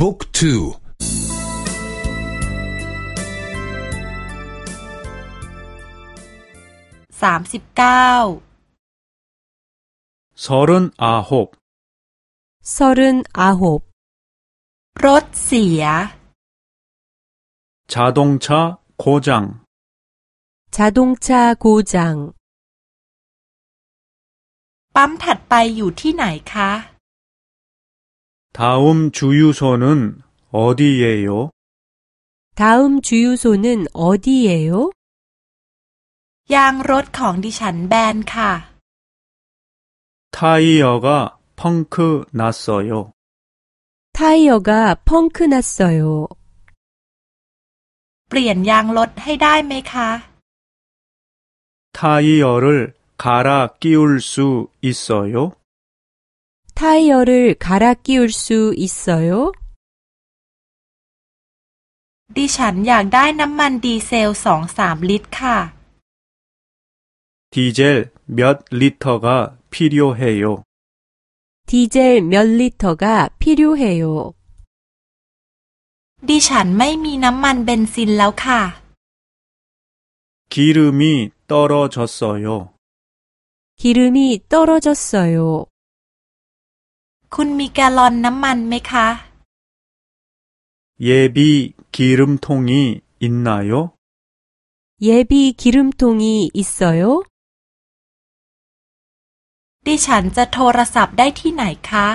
บุ๊กทูสามสิบเก้า서른아홉서른아홉รถเสีย 자동차 고장 자동차 고장 ปั๊มถัดไปอยู่ที่ไหนคะ 다음 주유소는 어디예요? 다음 주유소는 어디예요? ยางรถของดิฉันแบนค่ะ 타이어가 펑크 났어요. 타이어가 펑크 났어요. เปลี่ยนยางรถให้ได้ไหมคะ 타이어를 갈아 끼울 수 있어요? 타이어를 갈아 끼울 수 있어요? ดิฉันอยากได้น้ำมันดีเซลสองสามลิตรค่ะ 디젤 몇 리터가 필요해요? 디젤 몇 리터가 필요해요. ดิฉันไม่มีน้ำมันเบนซินแล้วค่ะ 기름이 떨어졌어요. 기름이 떨어졌어요. คุณมีแกลลอนน้ำมันไหมคะ 예비 기름통이 있나요? 예비 기름통이 있어요? ดิฉันจะโทรศัพท์ได้ที่ไหนคะ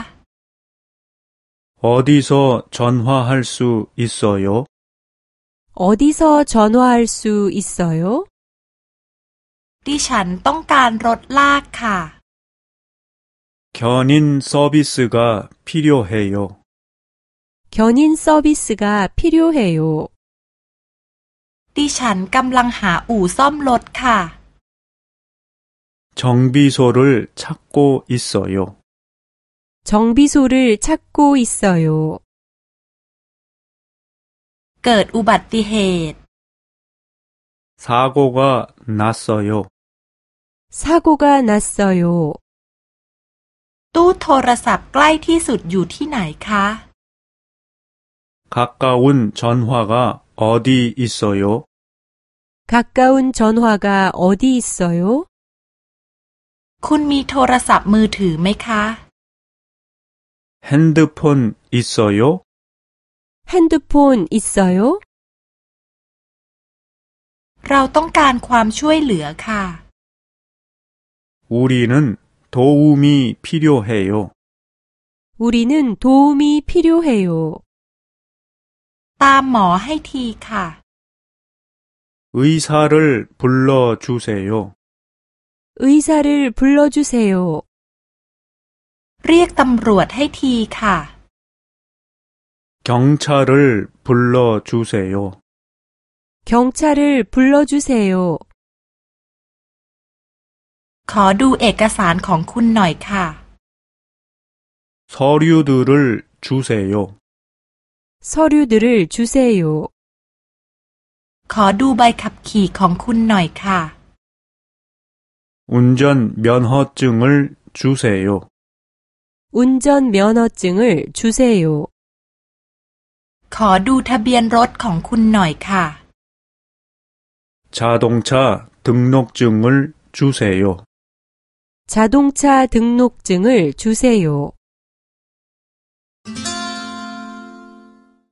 어디서 전화할 수 있어요? 어디서 전화할 수 있어요? ดิฉันต้องการรถลากค่ะ 견인 서비스가 필요해요. 견인 서비스가 필요해요. ดิฉันกำลังหาอู่ซ่อมรถค่ะ 정비소를 찾고 있어요. 정비소를 찾고 있어요. เกิดอุบัติเหตุ 사고가 났어요. 사고가 났어요. ตู้โทรศัพท์ใกล้ที่สุดอยู่ที่ไหนคะ 가까운 전화가 어디 있어요? 가까운 전화가 어디 있어요? คุณมีโทรศัพท์มือถือไหมคะ 핸드폰 있어요? 핸드폰 있어요? เราต้องการความช่วยเหลือค่ะ 우리는 도움이 필요해요. 우리는 도움이 필요해요. ตามหมอให้ทีค่ะ 의사를 불러 주세요. 의사를 불러주세요. เรียกตำรวจให้ทีค่ะ 경찰을 불러 주세요. 경찰을 불러주세요. ขอดูเอกสารของคุณหน่อยค่ะ 서류들을 주세요. 서류들을 주세요. ขอดูใบขับขี่ของคุณหน่อยค่ะ 운전 면허증을 주세요. 운전 면허증을 주세요. ขอดูทะเบียนรถของคุณหน่อยค่ะ 자동차 등록증을 주세요. 자동차 등록증을 주세요.